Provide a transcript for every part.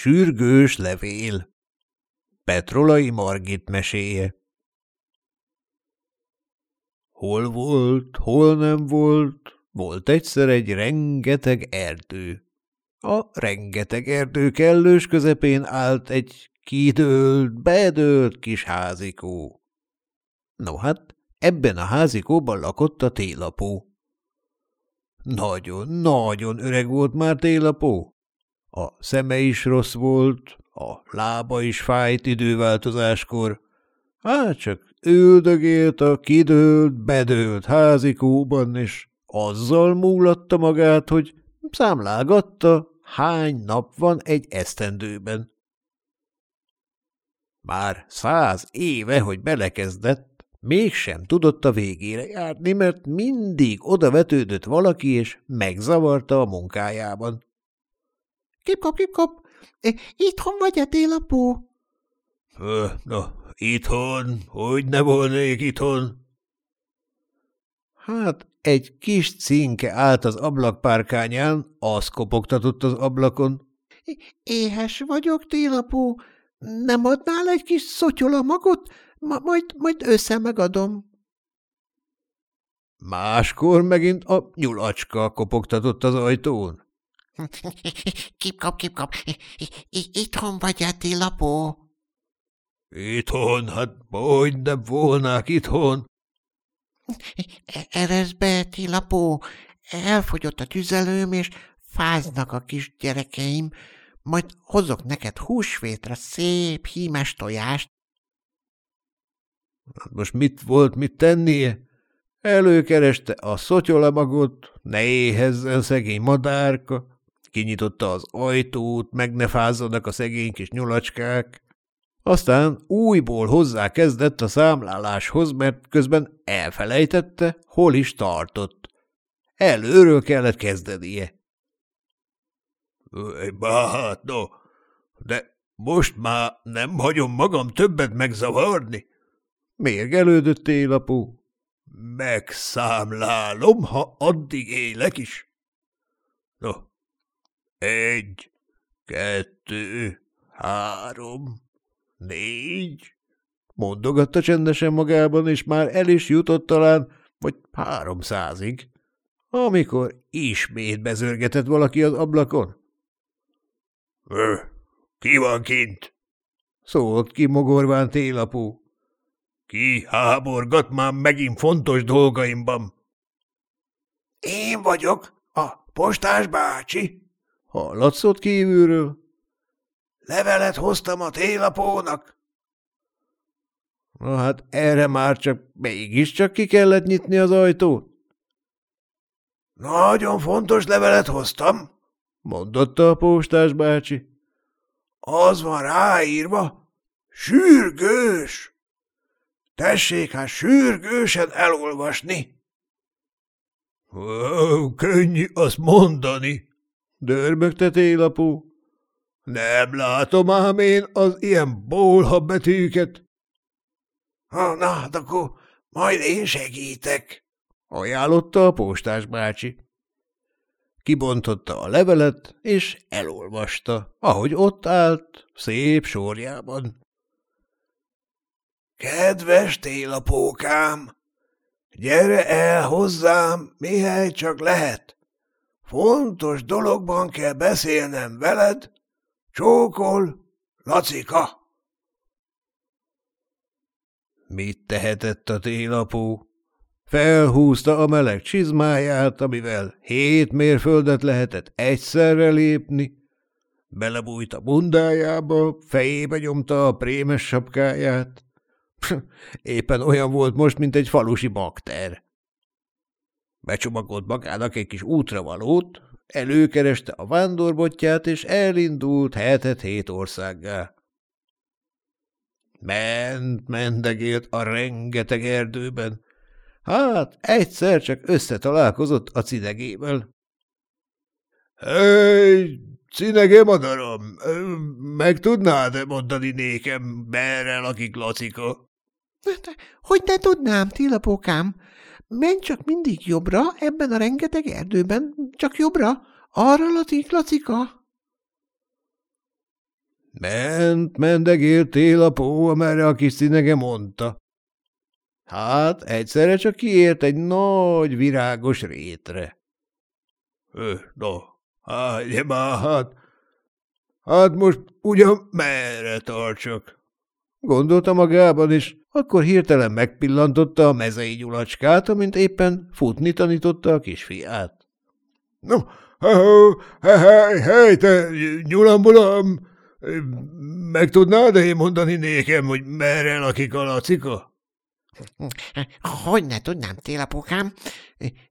Sürgős levél Petrolai Margit meséje Hol volt, hol nem volt, volt egyszer egy rengeteg erdő. A rengeteg erdő kellős közepén állt egy kidőlt, bedőlt kis házikó. No hát, ebben a házikóban lakott a télapó. Nagyon, nagyon öreg volt már télapó. A szeme is rossz volt, a lába is fájt időváltozáskor. Hát csak üldögélt a kidőlt, bedőlt házikóban, és azzal múlatta magát, hogy számlágatta, hány nap van egy esztendőben. Már száz éve, hogy belekezdett, mégsem tudott a végére járni, mert mindig oda vetődött valaki, és megzavarta a munkájában. – Kipkap, kipkap, itthon vagy-e télapó? – Na, itthon, hogy ne volnék itthon? Hát egy kis cinke állt az ablakpárkányán, az kopogtatott az ablakon. – Éhes vagyok, télapó, nem adnál egy kis szotyola magot? Ma majd, majd össze megadom. Máskor megint a nyulacska kopogtatott az ajtón. Kipkap, kipkap, itthon vagy -e, lapó? Itthon, hát hogy nem volnák itthon. Eresz be, lapó, elfogyott a tüzelőm, és fáznak a kis gyerekeim, majd hozok neked húsvétre szép hímes tojást. Hát most mit volt mit tennie? Előkereste a szotyolamagot, ne éhezzen szegény madárka, kinyitotta az ajtót, meg ne fázzanak a szegény kis nyulacskák. Aztán újból hozzá kezdett a számláláshoz, mert közben elfelejtette, hol is tartott. Előről kellett kezdenie. Hát, no, de most már nem hagyom magam többet megzavarni. Mérgelődött télapó. Megszámlálom, ha addig élek is. No, egy, kettő, három, négy, mondogatta csendesen magában, és már el is jutott talán, vagy háromszázig, amikor ismét bezörgetett valaki az ablakon. – Ki van kint? – szólt ki mogorván télapú. – Ki háborgat már megint fontos dolgaimban? – Én vagyok, a postás bácsi – hallatszott kívülről. – Levelet hoztam a télapónak. – Na hát erre már csak mégiscsak ki kellett nyitni az ajtót. – Nagyon fontos levelet hoztam – mondotta a postás bácsi. Az van ráírva, sürgős. Tessék hát sürgősen elolvasni. Ó, könnyű azt mondani, dörbögte télapó. Nem látom ám én az ilyen bólha betűket. Ha, na, hát akkor majd én segítek, ajánlotta a postás bácsi. Kibontotta a levelet, és elolvasta, ahogy ott állt, szép sorjában. Kedves télapókám, gyere el hozzám, mihely csak lehet. Fontos dologban kell beszélnem veled. Csókol, Lacika. Mit tehetett a télapó? Felhúzta a meleg csizmáját, amivel hét mérföldet lehetett egyszerre lépni, belebújt a bundájába, fejébe nyomta a prémes sapkáját. Éppen olyan volt most, mint egy falusi bakter. Becsomagolt magának egy kis útravalót, előkereste a vándorbotját, és elindult hetet hét országgá. Ment, mendegélt a rengeteg erdőben, Hát, egyszer csak összetalálkozott a cinegével. – Hey, cinege madaram, meg tudnád mondani nékem, merre lakik Lacika? – Hogy ne tudnám, télapókám? Menj csak mindig jobbra, ebben a rengeteg erdőben, csak jobbra, arra lakik Lacika. Ment, mendegélt télapó, amerre a kis színege mondta. Hát egyszerre csak kiért egy nagy virágos rétre. Ö, no, hát, hát, hát most ugyan merre tartsak? Gondolta magában, és akkor hirtelen megpillantotta a mezei nyulacskát, amint éppen futni tanította a kisfiát. – No, hely, hely, te nyulambulam, meg tudnád én mondani nékem, hogy merre lakik a lacika? Hogy ne tudnám, télapukám,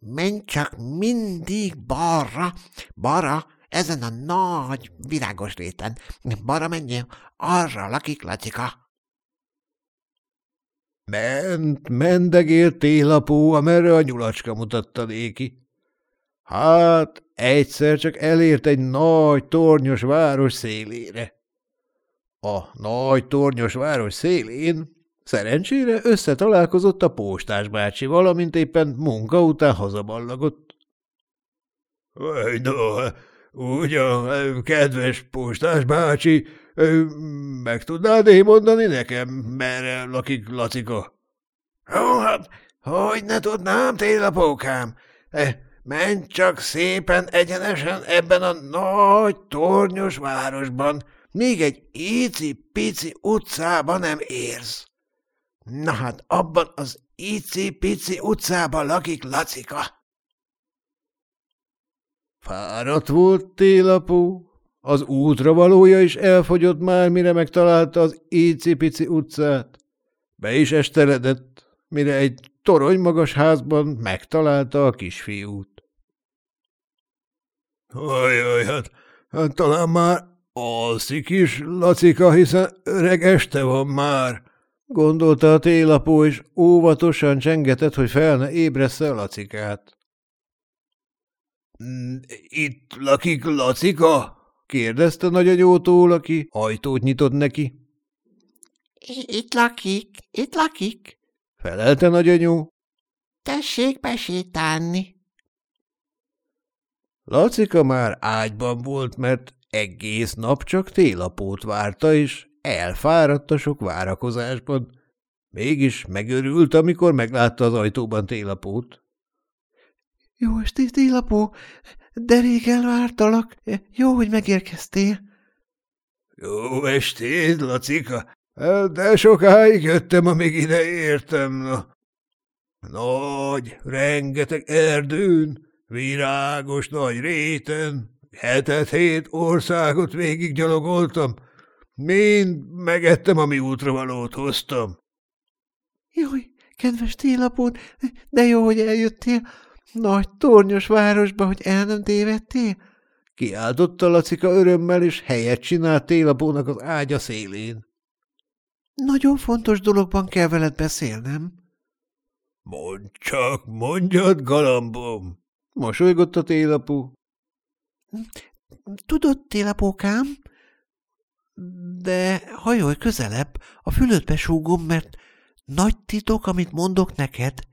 menj csak mindig balra, balra, ezen a nagy virágos réten. Balra menjél, arra lakik Lacika. Ment, mendegélt télapó, amerre a nyulacska mutatta néki. Hát, egyszer csak elért egy nagy tornyos város szélére. A nagy tornyos város szélén szerencsére összetalálkozott a postás bácsi, valamint éppen munka után hazaballagott. – No, ugyan, kedves postás bácsi, meg tudnád én mondani nekem, merre lakik Lacika? Ó, hát, hogy ne tudnám, télapókám? Menj csak szépen egyenesen ebben a nagy tornyos városban, még egy íci-pici utcában nem érsz. Na hát, abban az íci-pici utcában lakik Lacika. Fáradt volt télapó, az útra valója is elfogyott már, mire megtalálta az íci-pici utcát. Be is esteledett, mire egy torony magas házban megtalálta a kisfiút. Ajaj, hát, hát talán már alszik is, Lacika, hiszen öreg este van már, gondolta a télapó, és óvatosan csengetett, hogy fel ne ébressze a Lacikát. Itt lakik Lacika? Kérdezte nagyanyótól, aki ajtót nyitott neki. Itt lakik, itt lakik, felelte nagyanyó. Tessék besétálni. Lacika már ágyban volt, mert egész nap csak télapót várta, és elfáradt a sok várakozásban. Mégis megörült, amikor meglátta az ajtóban télapót. – Jó estét, télapó! De rég elvártalak. Jó, hogy megérkeztél. Jó estét, Lacika. De sokáig jöttem, amíg ide értem. Na. Nagy, rengeteg erdőn, virágos nagy réten, hetet hét országot végig gyalogoltam. Mind megettem, ami útravalót hoztam. Jaj, kedves télapód, de jó, hogy eljöttél. Nagy tornyos városba, hogy el nem tévedtél? Kiáltotta Lacika örömmel, és helyet csinált télapónak az ágya szélén. Nagyon fontos dologban kell veled beszélnem. Mondd csak, mondjad, galambom! Mosolygott a télapó. Tudod, télapókám? De hajolj közelebb, a fülödbe súgom, mert nagy titok, amit mondok neked.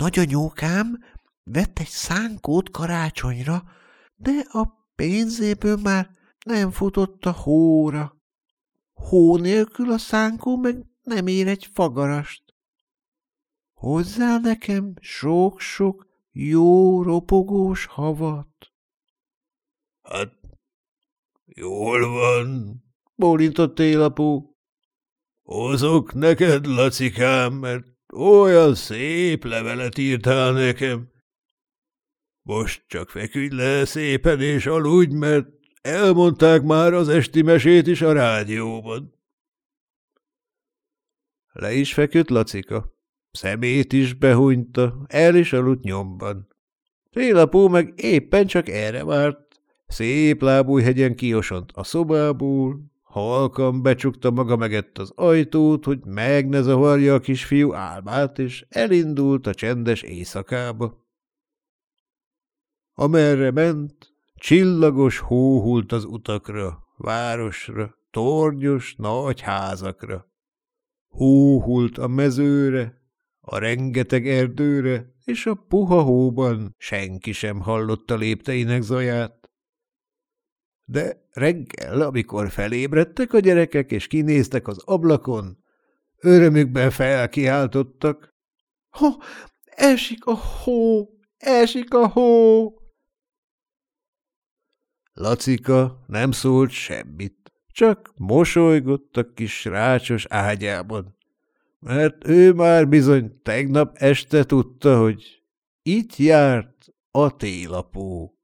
Nagyanyókám vett egy szánkót karácsonyra, de a pénzéből már nem futott a hóra. Hó nélkül a szánkó meg nem ér egy fagarast. Hozzá nekem sok-sok jó ropogós havat. Hát, jól van, bólintott télapó. Hozok neked, Lacikám, mert olyan szép levelet írtál nekem. Most csak feküdj le szépen és aludj, mert elmondták már az esti mesét is a rádióban. Le is feküdt Lacika. Szemét is behunyta, el is aludt nyomban. Télapó meg éppen csak erre várt. Szép lábújhegyen kiosont a szobából, Halkan becsukta maga megett az ajtót, hogy meg ne zavarja a kisfiú álmát, és elindult a csendes éjszakába. Amerre ment, csillagos hó hult az utakra, városra, tornyos, nagy házakra. Hó hult a mezőre, a rengeteg erdőre, és a puha hóban senki sem hallotta lépteinek zaját. De reggel, amikor felébredtek a gyerekek és kinéztek az ablakon, örömükben felkiáltottak. – Ha, esik a hó, esik a hó! Lacika nem szólt semmit, csak mosolygott a kis rácsos ágyában, mert ő már bizony tegnap este tudta, hogy itt járt a télapó.